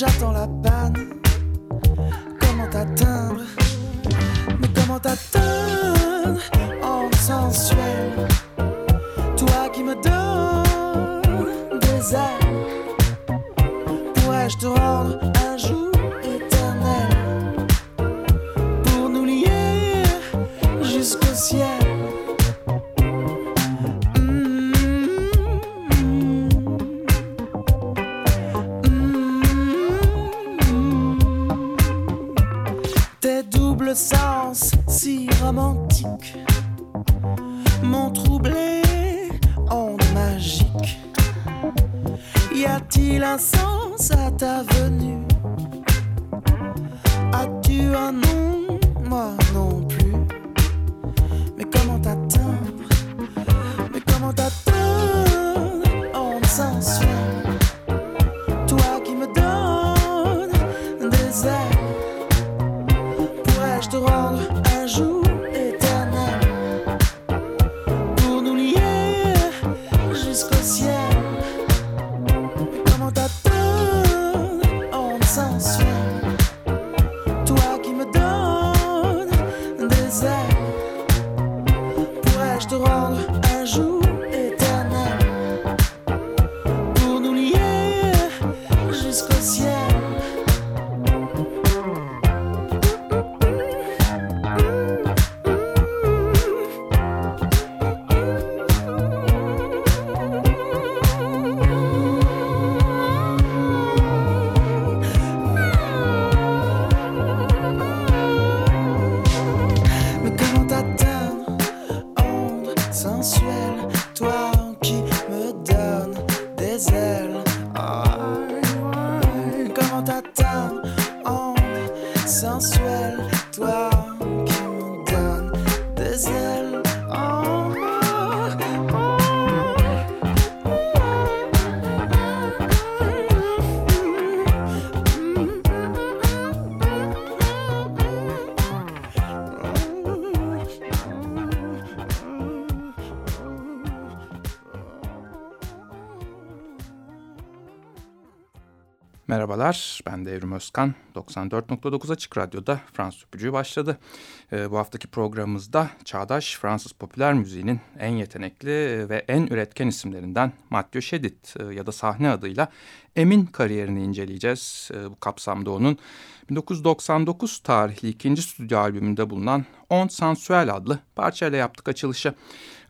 j'attends la panne. you are no Merhabalar, ben de Evrim Özkan. 94.9 Açık Radyo'da Fransız Öpücüğü başladı. Ee, bu haftaki programımızda çağdaş Fransız popüler müziğinin en yetenekli ve en üretken isimlerinden Mathieu Chédid e, ya da sahne adıyla Emin kariyerini inceleyeceğiz. E, bu kapsamda onun 1999 tarihli ikinci stüdyo albümünde bulunan On Sensuel adlı parçayla yaptık açılışı.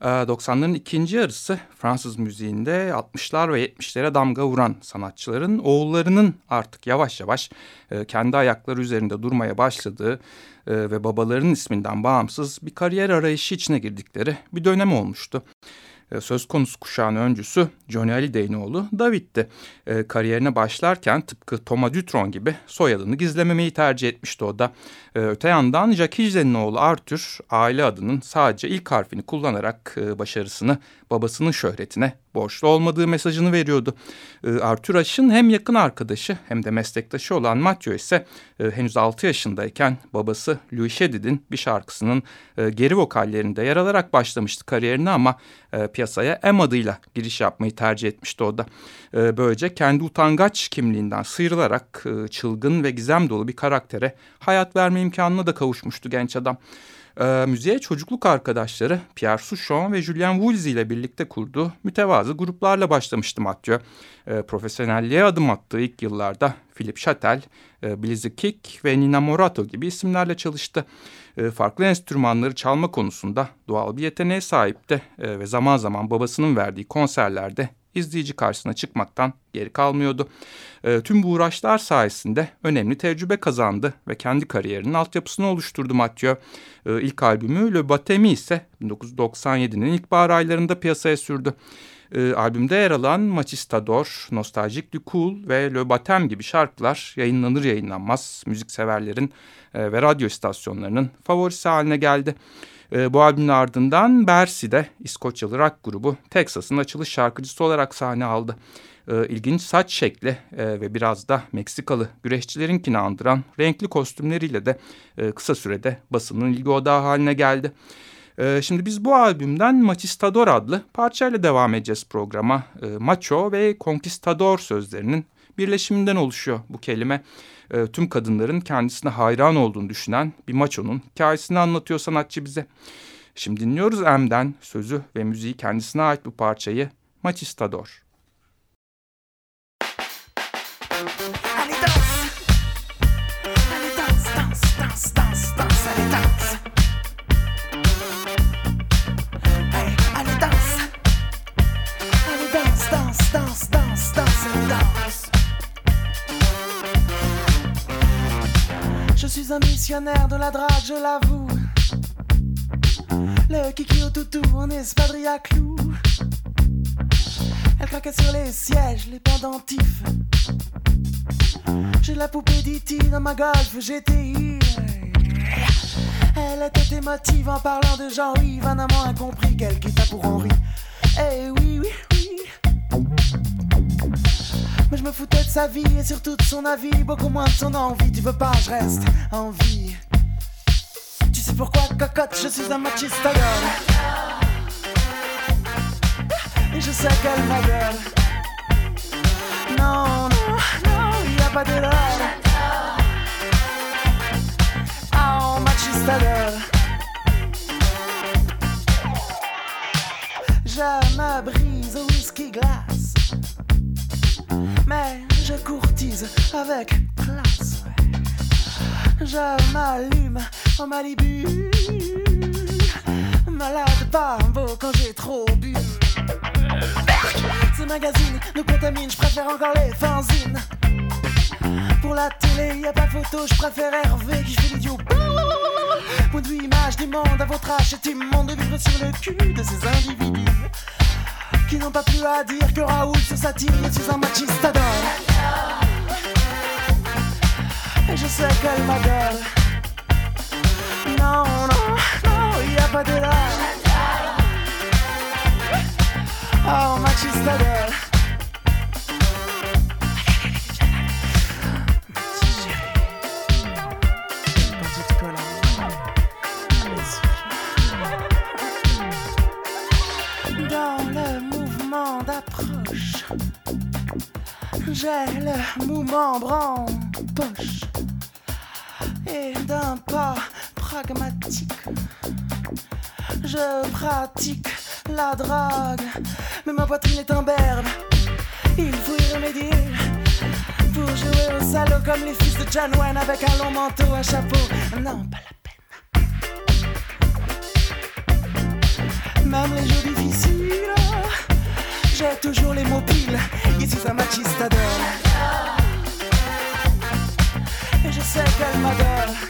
Ee, 90'ların ikinci yarısı Fransız müziğinde 60'lar ve 70'lere damga vuran sanatçıların oğullarının artık yavaş yavaş e, kendi ayakları üzerinde durmaya başladığı e, ve babalarının isminden bağımsız bir kariyer arayışı içine girdikleri bir dönem olmuştu. E, Söz konusu kuşağın öncüsü Johnny Hallyday'in oğlu David'ti. E, kariyerine başlarken tıpkı Thomas Dutron gibi soyadını gizlememeyi tercih etmişti o da. E, öte yandan Jacques Higgs'in oğlu Arthur aile adının sadece ilk harfini kullanarak e, başarısını babasının şöhretine borçlu olmadığı mesajını veriyordu. E, Arthur Ashe'ın hem yakın arkadaşı hem de meslektaşı olan Mathieu ise e, henüz 6 yaşındayken babası Louis Chédid'in bir şarkısının e, geri vokallerinde yer alarak başlamıştı kariyerine ama e, piyasaya M adıyla giriş yapmayı tercih etmişti o da. E, böylece kendi utangaç kimliğinden sıyrılarak e, çılgın ve gizem dolu bir karaktere hayat verme imkanına da kavuşmuştu genç adam. E, müziğe çocukluk arkadaşları Pierre Souchon ve Julien Woolsey ile birlikte kurduğu mütevazı gruplarla başlamıştı Mathieu. E, profesyonelliğe adım attığı ilk yıllarda Philip Chatel, e, Blizzy Kick ve Nina Morato gibi isimlerle çalıştı. E, farklı enstrümanları çalma konusunda doğal bir yeteneğe sahipti e, ve zaman zaman babasının verdiği konserlerde izleyici karşısına çıkmaktan geri kalmıyordu. E, tüm bu uğraşlar sayesinde önemli tecrübe kazandı ve kendi kariyerinin altyapısını oluşturdu Mathieu. E, ilk albümü Le Batemi ise 1997'nin ilkbahar aylarında piyasaya sürdü. E, albümde yer alan Machistador, Nostaljik du Cool ve Le Batem gibi şarkılar yayınlanır yayınlanmaz müzikseverlerin e, ve radyo istasyonlarının favorisi haline geldi. E, bu albümün ardından Bercy'de İskoçyalı rock grubu Texas'ın açılış şarkıcısı olarak sahne aldı. E, ilginç saç şekli e, ve biraz da Meksikalı güreşçilerinkini andıran renkli kostümleriyle de e, kısa sürede basının ilgi odağı haline geldi. E, şimdi biz bu albümden Machistador adlı parçayla devam edeceğiz programa. Macho ve conquistador sözlerinin birleşiminden oluşuyor bu kelime. E, tüm kadınların kendisine hayran olduğunu düşünen bir maçonun hikayesini anlatıyor sanatçı bize. Şimdi dinliyoruz M'den sözü ve müziği kendisine ait bu parçayı Un missionnaire de la drague, je l'avoue. Le kiki au toutou en espadrille à clous. Elle craquait sur les sièges, les pendentifs. J'ai la poupée d'Iti dans ma golf GTI. Elle était émotive en parlant de Jean-Yves, un amant incompris qu'elle quitta pour Henri. Eh oui, oui, oui. Je me foutais de sa vie et surtout de son avis, beaucoup moins de son envie. Tu veux pas, je reste en vie. Tu sais pourquoi, cocotte, je suis un machista Et je sais qu'elle m'adore. Non, avec classe. Je m'allume en Malibu, malade beau quand j'ai trop bu. Ces magazines nous contaminent, je préfère encore les fanzines. Pour la télé, y a pas photo, je préfère Hervé qui fait l'idiot. Point de vue image du monde à votre âge, c'est immonde de vivre sur le cul de ces individus qui n'ont pas plus à dire que Raoul se satire, je suis un machista Et je sais qu'elle m'adore. Non, non, non, il n'y a pas de là. Oh, machista J'ai le mouvement en poche pragmatique. Je pratique la drague, mais ma poitrine est un berbe. Il faut y remédier pour jouer au salaud comme les fils de John Wayne avec un long manteau, un chapeau. Non, pas la peine. Même les jours difficiles j'ai toujours les mots piles. Ici, un machista d'or. Et je sais qu'elle m'adore.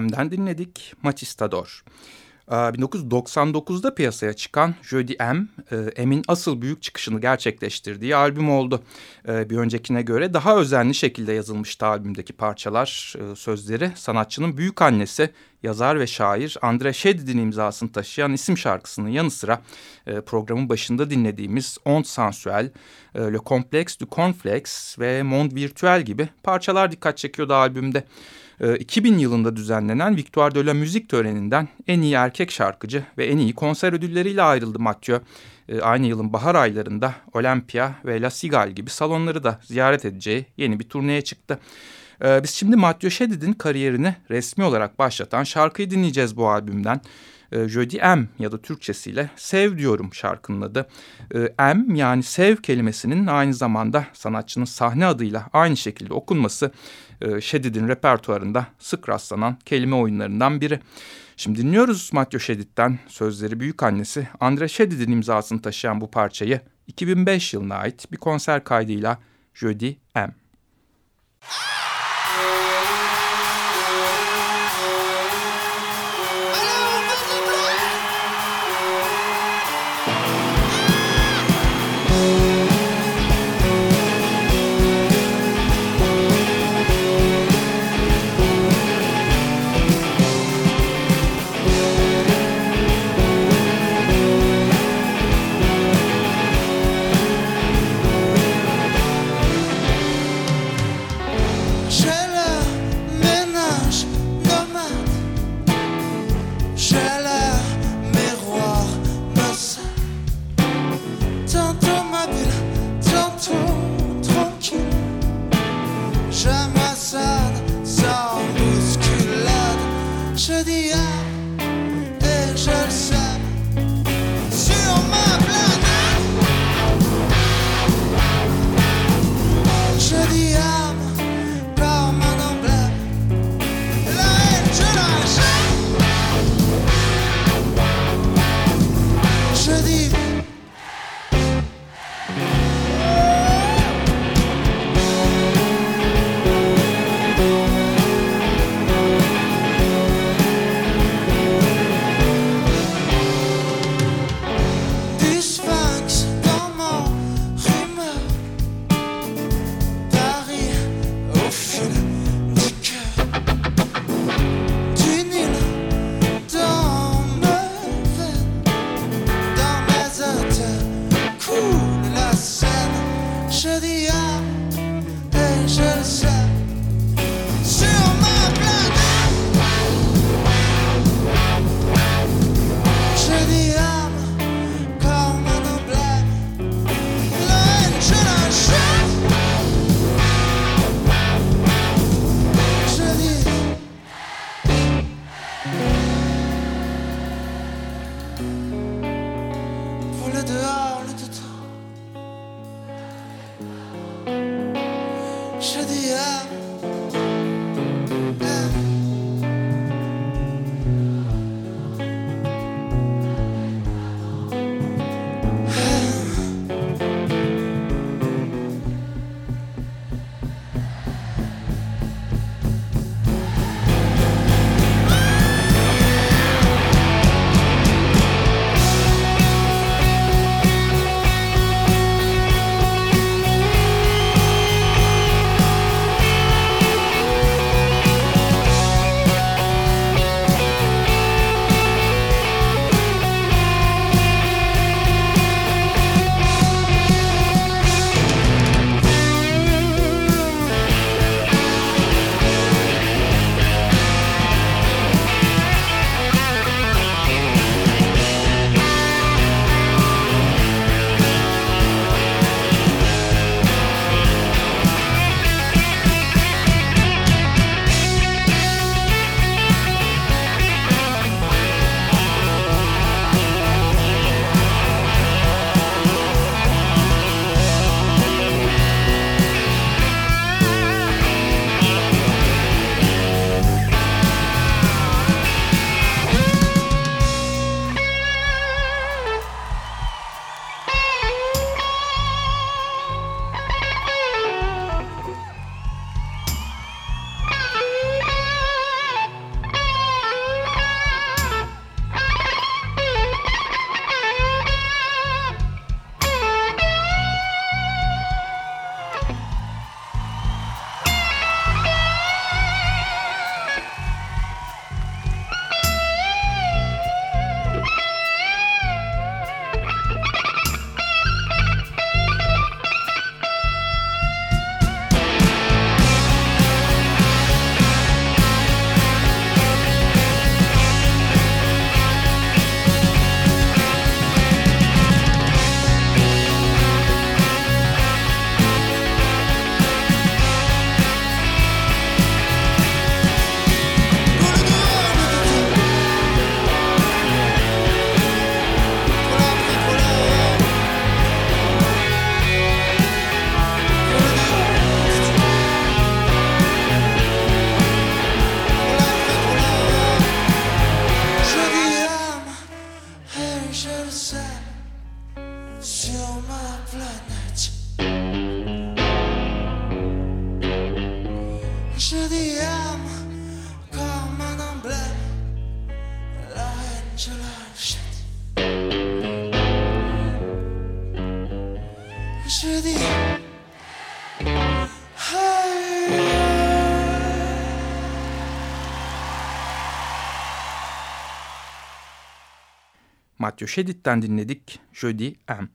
M'den dinledik Machistador. 1999'da ee, piyasaya çıkan Jody M, e, M'in asıl büyük çıkışını gerçekleştirdiği albüm oldu. Ee, bir öncekine göre daha özenli şekilde yazılmıştı albümdeki parçalar, e, sözleri sanatçının büyük annesi yazar ve şair Andre Şedid'in imzasını taşıyan isim şarkısının yanı sıra e, programın başında dinlediğimiz On Sensuel, Le Complexe du Cornflakes ve Monde Virtuel gibi parçalar dikkat çekiyordu albümde. 2000 e, yılında düzenlenen Victoire de la Musique töreninden en iyi erkek şarkıcı ve en iyi konser ödülleriyle ayrıldı Mathieu. E, aynı yılın bahar aylarında Olympia ve La Cigale gibi salonları da ziyaret edeceği yeni bir turneye çıktı. E, biz şimdi Mathieu Şedid'in kariyerini resmi olarak başlatan şarkıyı dinleyeceğiz bu albümden. Jody M ya da Türkçesiyle Sev diyorum şarkının adı. M yani sev kelimesinin aynı zamanda sanatçının sahne adıyla aynı şekilde okunması Şedid'in repertuarında sık rastlanan kelime oyunlarından biri. Şimdi dinliyoruz Matthew Şedid'den sözleri büyük annesi Andre Şedid'in imzasını taşıyan bu parçayı 2005 yılına ait bir konser kaydıyla Jody M. Mathieu Şedid'den dinledik Jody M.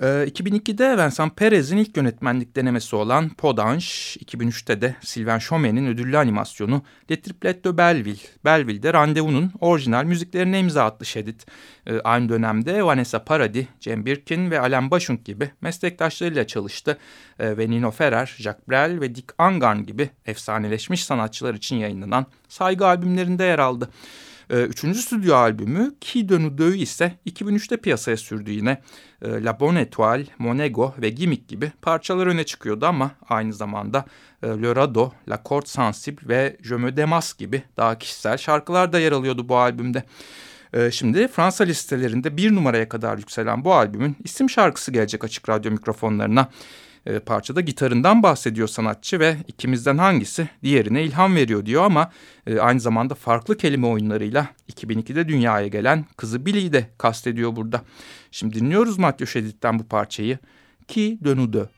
Ee, 2002'de Vincent Perez'in ilk yönetmenlik denemesi olan Podange, 2003'te de Sylvain Chomet'in ödüllü animasyonu Le Triplet de Belleville, Belleville'de Randevu'nun orijinal müziklerine imza attı Şedid. Ee, aynı dönemde Vanessa Paradis, Cem Birkin ve Alain Bashung gibi meslektaşlarıyla çalıştı ee, ve Nino Ferrer, Jacques Brel ve Dick Angarn gibi efsaneleşmiş sanatçılar için yayınlanan saygı albümlerinde yer aldı. E, üçüncü stüdyo albümü Ki de Nous ise 2003'te piyasaya sürdü yine. E, La Bonne Étoile, Monego ve Gimmick gibi parçalar öne çıkıyordu ama aynı zamanda e, Le Rado, La Corde Sensible ve Je Me Demas gibi daha kişisel şarkılar da yer alıyordu bu albümde. E, şimdi Fransa listelerinde bir numaraya kadar yükselen bu albümün isim şarkısı gelecek açık radyo mikrofonlarına. E, parçada gitarından bahsediyor sanatçı ve ikimizden hangisi diğerine ilham veriyor diyor ama e, aynı zamanda farklı kelime oyunlarıyla 2002'de dünyaya gelen kızı Billy'yi de kastediyor burada. Şimdi dinliyoruz Matthew Şedid'den bu parçayı. Ki de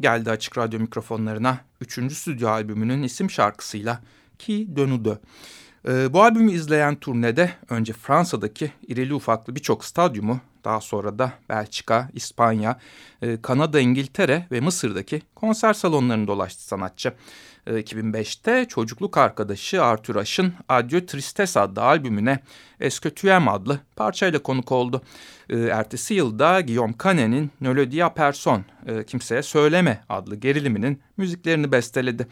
geldi açık radyo mikrofonlarına 3. stüdyo albümünün isim şarkısıyla Ki Dönüdü. Ee, bu albümü izleyen turnede önce Fransa'daki irili ufaklı birçok stadyumu, daha sonra da Belçika, İspanya, e, Kanada, İngiltere ve Mısır'daki konser salonlarını dolaştı sanatçı. 2005'te çocukluk arkadaşı Arthur Ashe'ın Adieu Tristesse adlı albümüne Eskötüyem adlı parçayla konuk oldu. Ertesi yılda Guillaume Canet'in Nölödia Person, Kimseye Söyleme adlı geriliminin müziklerini besteledi.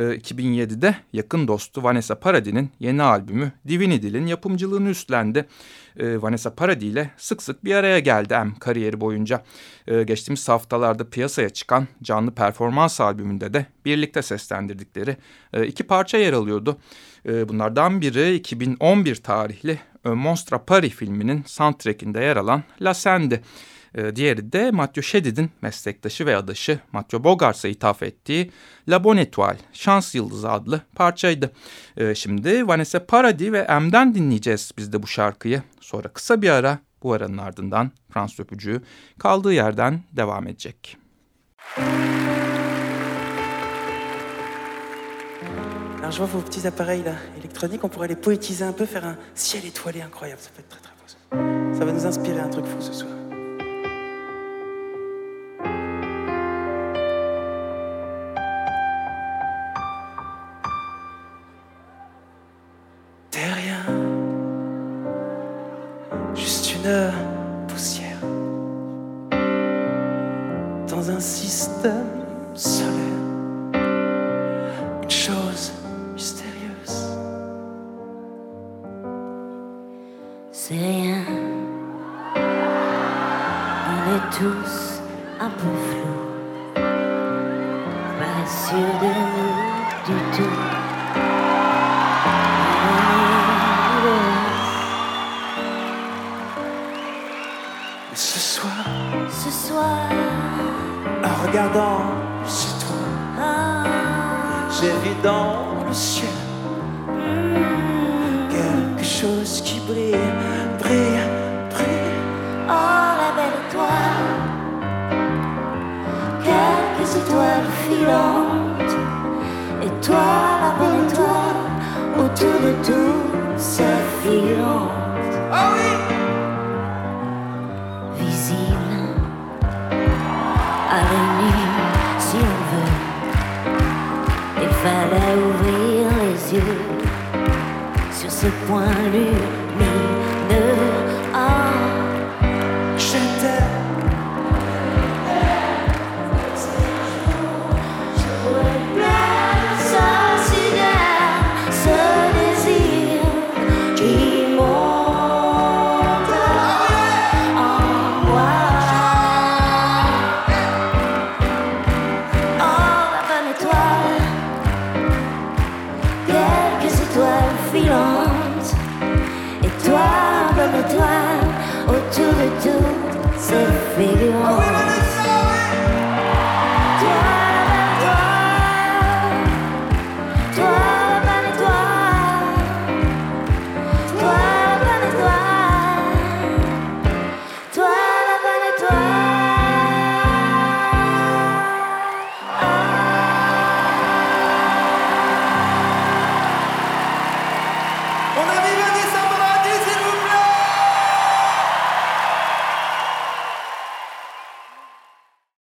2007'de yakın dostu Vanessa Paradis'in yeni albümü Divinity'nin yapımcılığını üstlendi. Vanessa Paradis ile sık sık bir araya geldi M kariyeri boyunca. Geçtiğimiz haftalarda piyasaya çıkan canlı performans albümünde de birlikte seslendirdikleri iki parça yer alıyordu. Bunlardan biri 2011 tarihli Monstra Paris filminin soundtrackinde yer alan La Sende. E, diğeri de Mathieu Chedid'in meslektaşı ve adaşı Mathieu Bogart'a ithaf ettiği La Bonne Étoile, Şans Yıldızı adlı parçaydı. E, şimdi Vanessa Paradis ve M'den dinleyeceğiz biz de bu şarkıyı. Sonra kısa bir ara, bu aranın ardından Fransız öpücüğü kaldığı yerden devam edecek. Alors je vois vos petits appareils là, électroniques, on pourrait les poétiser un peu, faire un ciel étoilé incroyable, ça peut être très très beau. Ça va nous inspirer un truc fou ce soir. Poussière dans un système solaire. étoile filante, étoile après étoile, autour de tout s'affilante. Ah oui! Visible à l'ennemi si on veut, il fallait ouvrir les yeux sur ce point lune